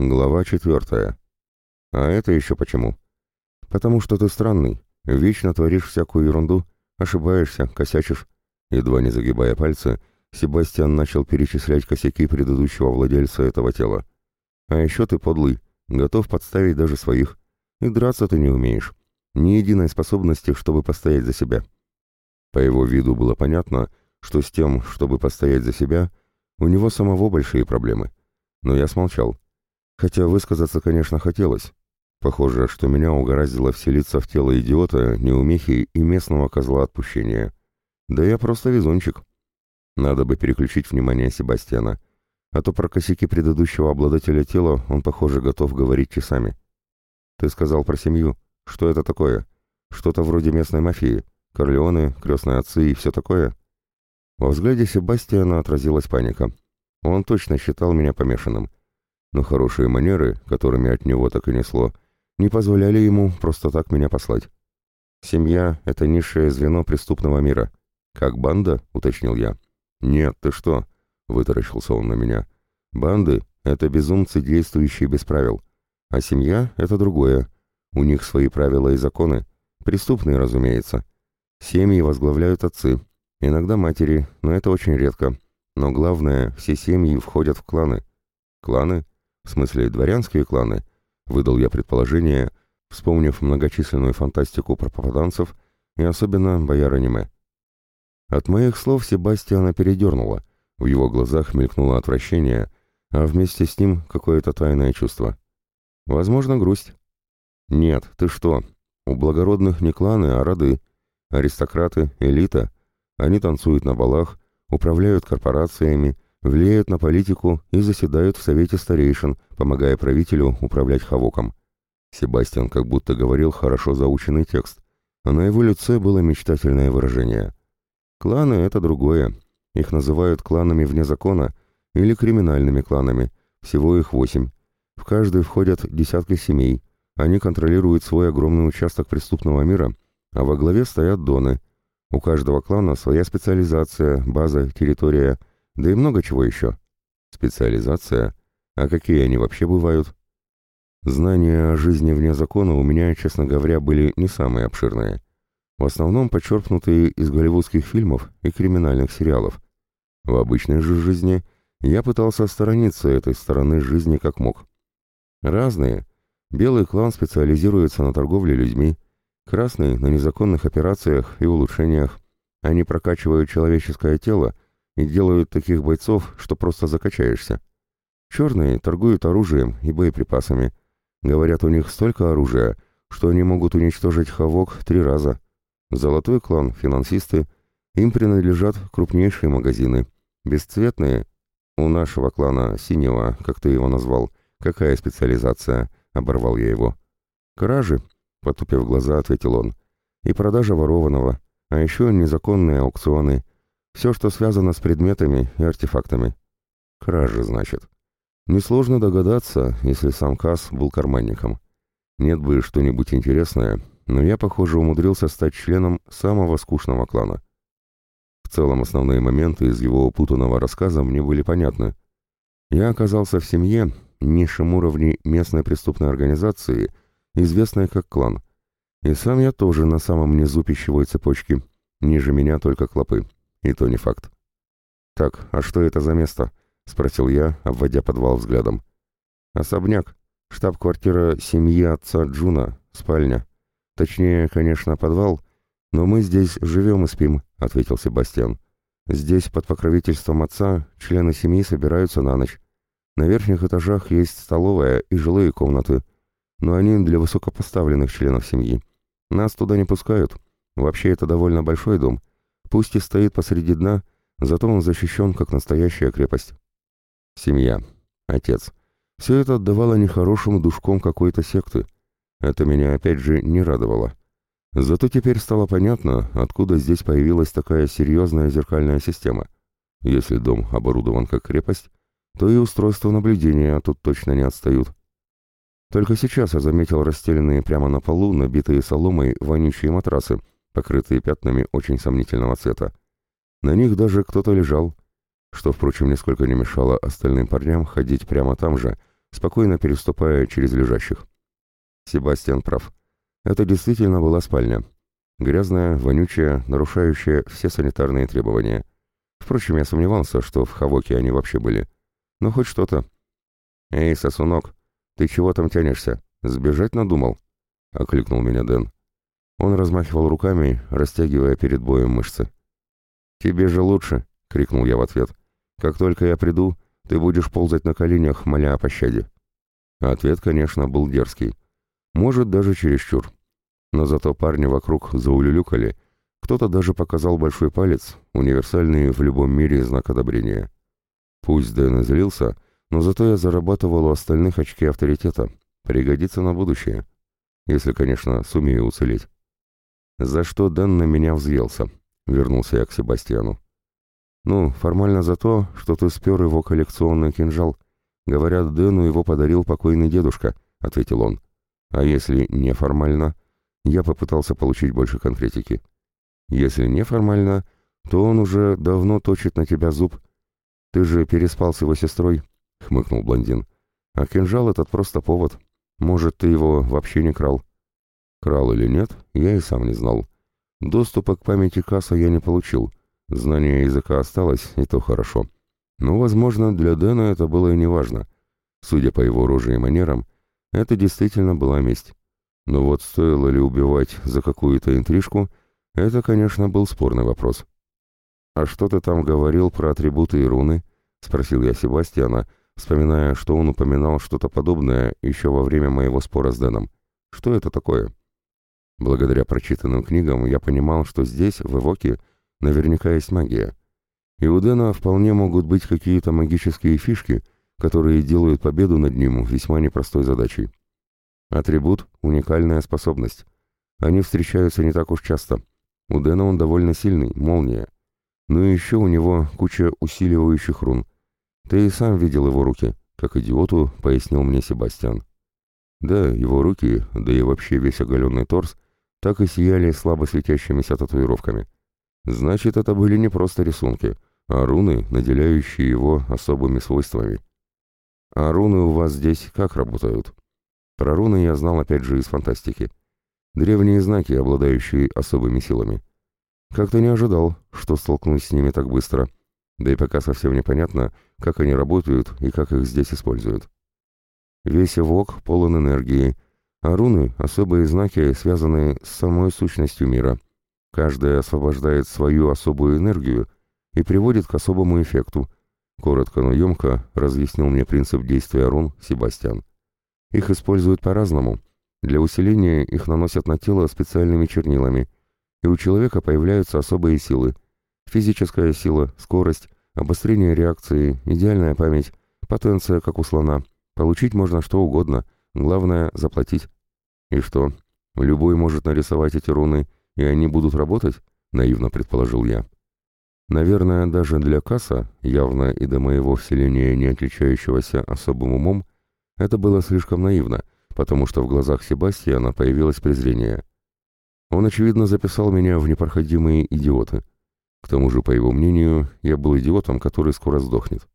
Глава четвертая. А это еще почему? Потому что ты странный, вечно творишь всякую ерунду, ошибаешься, косячишь. Едва не загибая пальцы, Себастьян начал перечислять косяки предыдущего владельца этого тела. А еще ты подлый, готов подставить даже своих. И драться ты не умеешь. Ни единой способности, чтобы постоять за себя. По его виду было понятно, что с тем, чтобы постоять за себя, у него самого большие проблемы. Но я смолчал. Хотя высказаться, конечно, хотелось. Похоже, что меня угораздило вселиться в тело идиота, неумехи и местного козла отпущения. Да я просто везунчик. Надо бы переключить внимание Себастьяна. А то про косяки предыдущего обладателя тела он, похоже, готов говорить часами. Ты сказал про семью. Что это такое? Что-то вроде местной мафии. Корлеоны, крестные отцы и все такое? Во взгляде Себастьяна отразилась паника. Он точно считал меня помешанным но хорошие манеры, которыми от него так и несло, не позволяли ему просто так меня послать. «Семья — это низшее звено преступного мира. Как банда?» — уточнил я. «Нет, ты что?» — вытаращился он на меня. «Банды — это безумцы, действующие без правил. А семья — это другое. У них свои правила и законы. Преступные, разумеется. Семьи возглавляют отцы, иногда матери, но это очень редко. Но главное, все семьи входят в кланы. Кланы в смысле дворянские кланы, выдал я предположение, вспомнив многочисленную фантастику про попаданцев и особенно бояр-аниме. От моих слов Себастьяна передернуло, в его глазах мелькнуло отвращение, а вместе с ним какое-то тайное чувство. Возможно, грусть. Нет, ты что? У благородных не кланы, а роды. Аристократы, элита. Они танцуют на балах, управляют корпорациями, влияют на политику и заседают в Совете Старейшин, помогая правителю управлять Хавоком. Себастьян как будто говорил хорошо заученный текст, а на его лице было мечтательное выражение. Кланы — это другое. Их называют кланами вне закона или криминальными кланами. Всего их восемь. В каждый входят десятки семей. Они контролируют свой огромный участок преступного мира, а во главе стоят доны. У каждого клана своя специализация, база, территория — да и много чего еще. Специализация? А какие они вообще бывают? Знания о жизни вне закона у меня, честно говоря, были не самые обширные. В основном подчеркнутые из голливудских фильмов и криминальных сериалов. В обычной же жизни я пытался сторониться этой стороны жизни как мог. Разные. Белый клан специализируется на торговле людьми, красный — на незаконных операциях и улучшениях. Они прокачивают человеческое тело, и делают таких бойцов, что просто закачаешься. Черные торгуют оружием и боеприпасами. Говорят, у них столько оружия, что они могут уничтожить Хавок три раза. Золотой клан, финансисты, им принадлежат крупнейшие магазины. Бесцветные. У нашего клана, синего, как ты его назвал, какая специализация? Оборвал я его. Кражи, потупив глаза, ответил он. И продажа ворованного, а еще незаконные аукционы – все, что связано с предметами и артефактами. Кражи, значит. Несложно догадаться, если сам Касс был карманником. Нет бы что-нибудь интересное, но я, похоже, умудрился стать членом самого скучного клана. В целом, основные моменты из его упутанного рассказа мне были понятны. Я оказался в семье, низшем уровне местной преступной организации, известной как клан. И сам я тоже на самом низу пищевой цепочки, ниже меня только клопы. И то не факт. «Так, а что это за место?» — спросил я, обводя подвал взглядом. «Особняк. Штаб-квартира семьи отца Джуна. Спальня. Точнее, конечно, подвал, но мы здесь живем и спим», — ответил Себастьян. «Здесь, под покровительством отца, члены семьи собираются на ночь. На верхних этажах есть столовая и жилые комнаты, но они для высокопоставленных членов семьи. Нас туда не пускают. Вообще, это довольно большой дом, Пусть и стоит посреди дна, зато он защищен, как настоящая крепость. Семья, отец. Все это отдавало нехорошим душком какой-то секты. Это меня опять же не радовало. Зато теперь стало понятно, откуда здесь появилась такая серьезная зеркальная система. Если дом оборудован как крепость, то и устройства наблюдения тут точно не отстают. Только сейчас я заметил расстеленные прямо на полу, набитые соломой, вонючие матрасы, покрытые пятнами очень сомнительного цвета. На них даже кто-то лежал, что, впрочем, нисколько не мешало остальным парням ходить прямо там же, спокойно переступая через лежащих. Себастьян прав. Это действительно была спальня. Грязная, вонючая, нарушающая все санитарные требования. Впрочем, я сомневался, что в Хавоке они вообще были. Но хоть что-то. «Эй, сосунок, ты чего там тянешься? Сбежать надумал?» — окликнул меня Дэн. Он размахивал руками, растягивая перед боем мышцы. «Тебе же лучше!» — крикнул я в ответ. «Как только я приду, ты будешь ползать на коленях, моля о пощаде». Ответ, конечно, был дерзкий. Может, даже чересчур. Но зато парни вокруг заулюлюкали. Кто-то даже показал большой палец, универсальный в любом мире знак одобрения. Пусть Дэн и злился, но зато я зарабатывал у остальных очки авторитета. Пригодится на будущее. Если, конечно, сумею уцелеть. За что Дэн на меня взъелся? Вернулся я к Себастьяну. Ну, формально за то, что ты спер его коллекционный кинжал. Говорят, Дэну его подарил покойный дедушка, ответил он. А если неформально? Я попытался получить больше конкретики. Если неформально, то он уже давно точит на тебя зуб. Ты же переспал с его сестрой, хмыкнул блондин. А кинжал этот просто повод. Может, ты его вообще не крал? Крал или нет, я и сам не знал. Доступа к памяти Касса я не получил. Знание языка осталось, и то хорошо. Но, возможно, для Дэна это было и неважно. Судя по его роже и манерам, это действительно была месть. Но вот стоило ли убивать за какую-то интрижку, это, конечно, был спорный вопрос. «А что ты там говорил про атрибуты и руны?» — спросил я Себастьяна, вспоминая, что он упоминал что-то подобное еще во время моего спора с Дэном. «Что это такое?» Благодаря прочитанным книгам я понимал, что здесь, в Эвоке, наверняка есть магия. И у Дэна вполне могут быть какие-то магические фишки, которые делают победу над ним весьма непростой задачей. Атрибут — уникальная способность. Они встречаются не так уж часто. У Дэна он довольно сильный, молния. Ну и еще у него куча усиливающих рун. Ты и сам видел его руки, как идиоту, пояснил мне Себастьян. Да, его руки, да и вообще весь оголенный торс, так и сияли слабо светящимися татуировками. Значит, это были не просто рисунки, а руны, наделяющие его особыми свойствами. А руны у вас здесь как работают? Про руны я знал опять же из фантастики. Древние знаки, обладающие особыми силами. Как-то не ожидал, что столкнусь с ними так быстро. Да и пока совсем непонятно, как они работают и как их здесь используют. Весь вок полон энергии, а руны — особые знаки, связанные с самой сущностью мира. Каждая освобождает свою особую энергию и приводит к особому эффекту. Коротко, но емко разъяснил мне принцип действия рун Себастьян. Их используют по-разному. Для усиления их наносят на тело специальными чернилами, и у человека появляются особые силы. Физическая сила, скорость, обострение реакции, идеальная память, потенция, как у слона. Получить можно что угодно, главное — заплатить. И что, любой может нарисовать эти руны, и они будут работать? Наивно предположил я. Наверное, даже для Касса, явно и до моего вселения не отличающегося особым умом, это было слишком наивно, потому что в глазах Себастьяна появилось презрение. Он, очевидно, записал меня в непроходимые идиоты. К тому же, по его мнению, я был идиотом, который скоро сдохнет.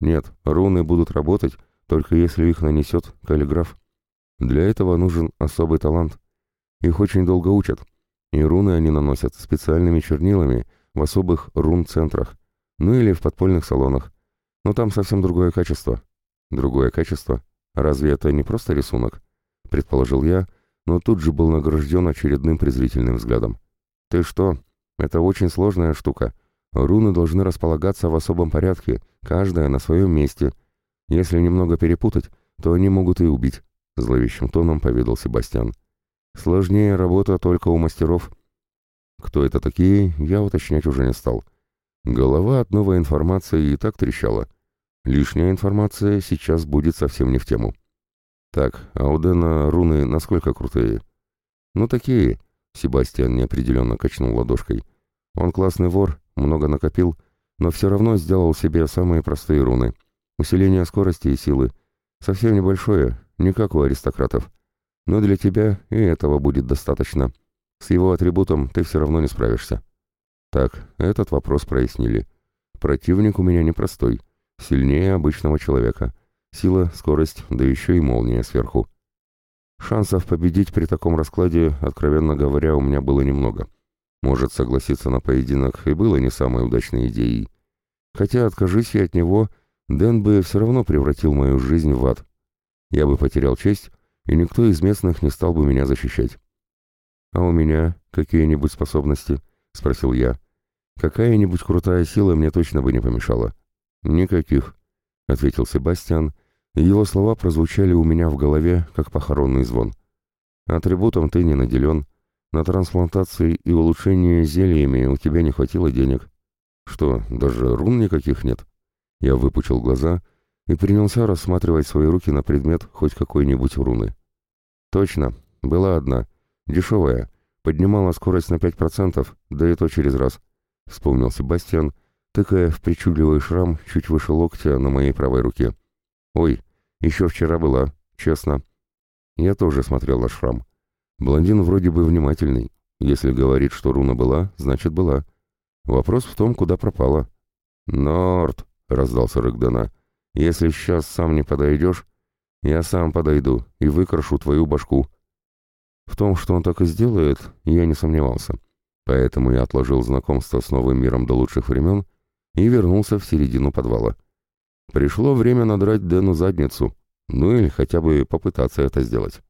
Нет, руны будут работать, только если их нанесет каллиграф. Для этого нужен особый талант. Их очень долго учат, и руны они наносят специальными чернилами в особых рун-центрах, ну или в подпольных салонах. Но там совсем другое качество. Другое качество? Разве это не просто рисунок? Предположил я, но тут же был награжден очередным презрительным взглядом. Ты что? Это очень сложная штука. Руны должны располагаться в особом порядке, каждая на своем месте. Если немного перепутать, то они могут и убить, зловещим тоном поведал Себастьян. Сложнее работа только у мастеров. Кто это такие, я уточнять уже не стал. Голова от новой информации и так трещала. Лишняя информация сейчас будет совсем не в тему. Так, а у Дэна руны насколько крутые? Ну такие, Себастьян неопределенно качнул ладошкой. Он классный вор, много накопил, но все равно сделал себе самые простые руны. Усиление скорости и силы. Совсем небольшое, не как у аристократов. Но для тебя и этого будет достаточно. С его атрибутом ты все равно не справишься. Так, этот вопрос прояснили. Противник у меня непростой сильнее обычного человека. Сила, скорость, да еще и молния сверху. Шансов победить при таком раскладе, откровенно говоря, у меня было немного. Может, согласиться на поединок и было не самой удачной идеей. Хотя, откажись я от него, Дэн бы все равно превратил мою жизнь в ад. Я бы потерял честь, и никто из местных не стал бы меня защищать. «А у меня какие-нибудь способности?» — спросил я. «Какая-нибудь крутая сила мне точно бы не помешала». «Никаких», — ответил Себастьян, и его слова прозвучали у меня в голове, как похоронный звон. «Атрибутом ты не наделен. На трансплантации и улучшение зельями у тебя не хватило денег. Что, даже рун никаких нет?» Я выпучил глаза и принялся рассматривать свои руки на предмет хоть какой-нибудь руны. «Точно, была одна. Дешевая. Поднимала скорость на 5%, да и то через раз», — вспомнил Себастьян, тыкая в причудливый шрам чуть выше локтя на моей правой руке. «Ой, еще вчера была, честно». Я тоже смотрел на шрам. Блондин вроде бы внимательный. Если говорит, что руна была, значит была. Вопрос в том, куда пропала. «Норд», — раздался Рэгдена, — «если сейчас сам не подойдешь, я сам подойду и выкрашу твою башку». В том, что он так и сделает, я не сомневался. Поэтому я отложил знакомство с новым миром до лучших времен и вернулся в середину подвала. Пришло время надрать Дэну задницу, ну или хотя бы попытаться это сделать.